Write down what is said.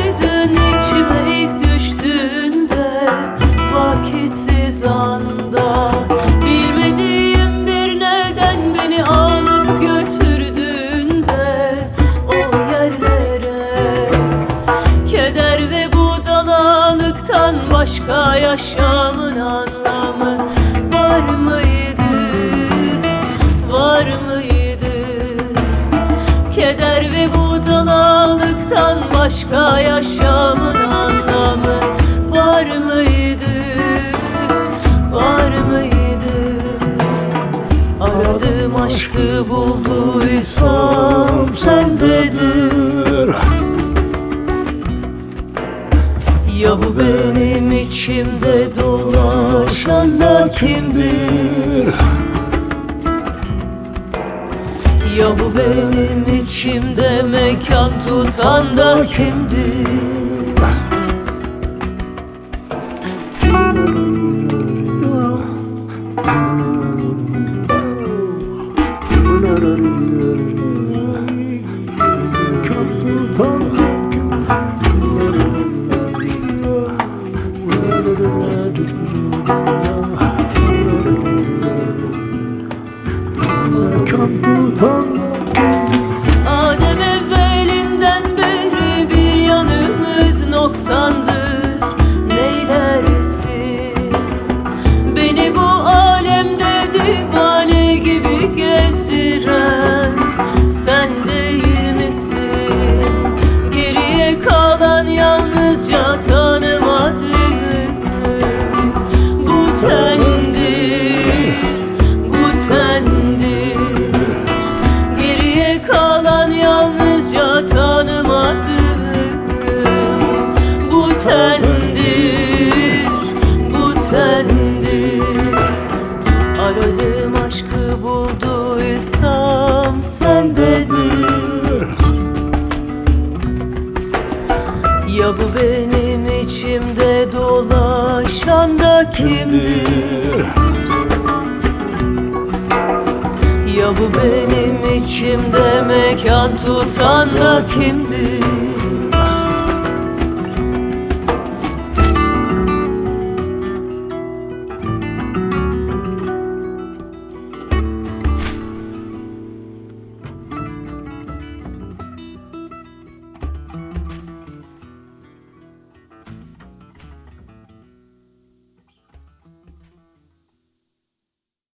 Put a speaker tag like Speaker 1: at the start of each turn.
Speaker 1: Neredeydin içime ilk düştüğünde Vakitsiz anda. Bilmediğim bir neden beni alıp götürdüğünde O yerlere Keder ve budalalıktan başka yaşamın anlamı başka yaşamın anlamı var mıydı? Var mıydı? Aradığım aşkı bulduysam sendedir Ya bu benim içimde dolaşan da kimdir? Ya bu benim içimde mekan tutan da kimdir? Adem evvelinden beri bir yanımız noksandır Neylersin Beni bu alemde divane gibi gezdiren Sen değil Geriye kalan yalnızca bu tendir Aradığım aşkı bulduysam sendedir Ya bu benim içimde dolaşan da kimdir? Ya bu benim içimde mekan tutan da kimdir?